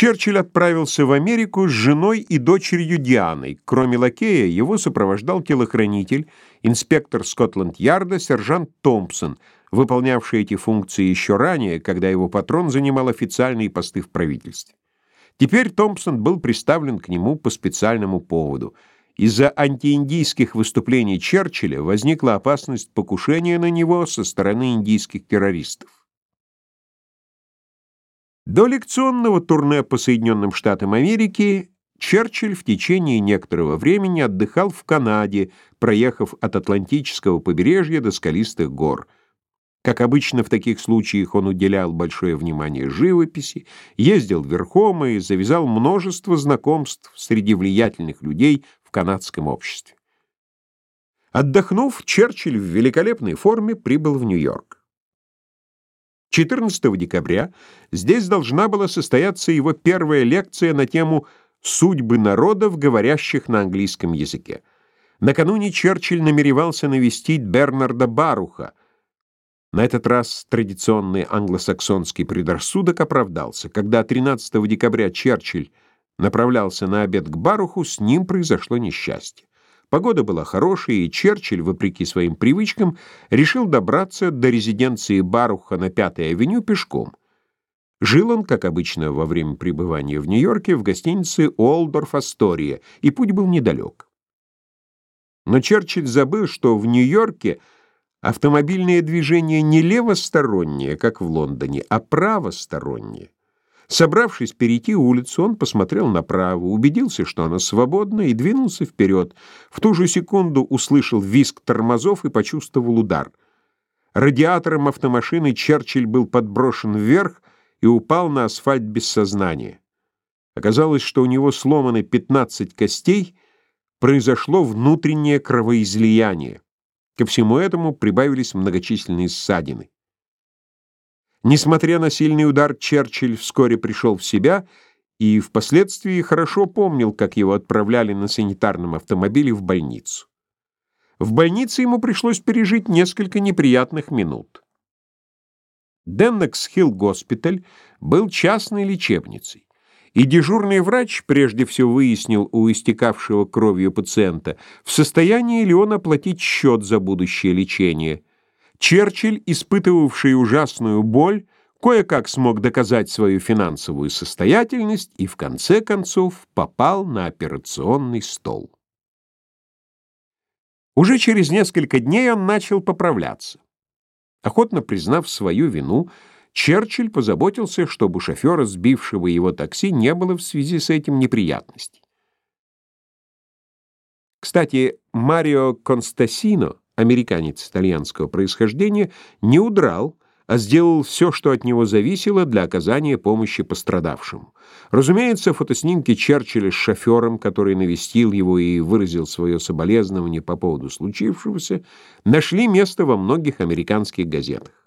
Черчилль отправился в Америку с женой и дочерью Дианой. Кроме лакея, его сопровождал телохранитель, инспектор Скотланд-Ярда, сержант Томпсон, выполнявший эти функции еще ранее, когда его патрон занимал официальные посты в правительстве. Теперь Томпсон был приставлен к нему по специальному поводу. Из-за антииндийских выступлений Черчилля возникла опасность покушения на него со стороны индийских террористов. До лекционного турне по Соединенным Штатам Америки Черчилль в течение некоторого времени отдыхал в Канаде, проехав от Атлантического побережья до скалистых гор. Как обычно в таких случаях он уделял большое внимание живописи, ездил верхом и завязал множество знакомств среди влиятельных людей в канадском обществе. Отдохнув, Черчилль в великолепной форме прибыл в Нью-Йорк. 14 декабря здесь должна была состояться его первая лекция на тему «Судьбы народов, говорящих на английском языке». Накануне Черчилль намеревался навестить Бернарда Баруха. На этот раз традиционный англосаксонский предрассудок оправдался. Когда 13 декабря Черчилль направлялся на обед к Баруху, с ним произошло несчастье. Погода была хорошая, и Черчилль, вопреки своим привычкам, решил добраться до резиденции Баруха на Пятой авеню пешком. Жил он, как обычно, во время пребывания в Нью-Йорке в гостинице «Уолдорф Астория», и путь был недалек. Но Черчилль забыл, что в Нью-Йорке автомобильное движение не левостороннее, как в Лондоне, а правостороннее. Собравшись перейти улицу, он посмотрел направо, убедился, что она свободна, и двинулся вперед. В ту же секунду услышал визг тормозов и почувствовал удар. Радиатором автомашины Черчилль был подброшен вверх и упал на асфальт без сознания. Оказалось, что у него сломаны 15 костей, произошло внутреннее кровоизлияние. Ко всему этому прибавились многочисленные ссадины. Несмотря на сильный удар, Черчилль вскоре пришел в себя и впоследствии хорошо помнил, как его отправляли на санитарном автомобиле в больницу. В больнице ему пришлось пережить несколько неприятных минут. Деннекс-Хилл госпиталь был частной лечебницей, и дежурный врач прежде всего выяснил у истекавшего кровью пациента, в состоянии ли он оплатить счет за будущее лечение – Черчилль, испытывавший ужасную боль, кое-как смог доказать свою финансовую состоятельность и в конце концов попал на операционный стол. Уже через несколько дней он начал поправляться. Охотно признав свою вину, Черчилль позаботился, чтобы у шофера, сбившего его такси, не было в связи с этим неприятностей. Кстати, Марио Констасино американец итальянского происхождения, не удрал, а сделал все, что от него зависело для оказания помощи пострадавшему. Разумеется, фотоснимки Черчилля с шофером, который навестил его и выразил свое соболезнование по поводу случившегося, нашли место во многих американских газетах.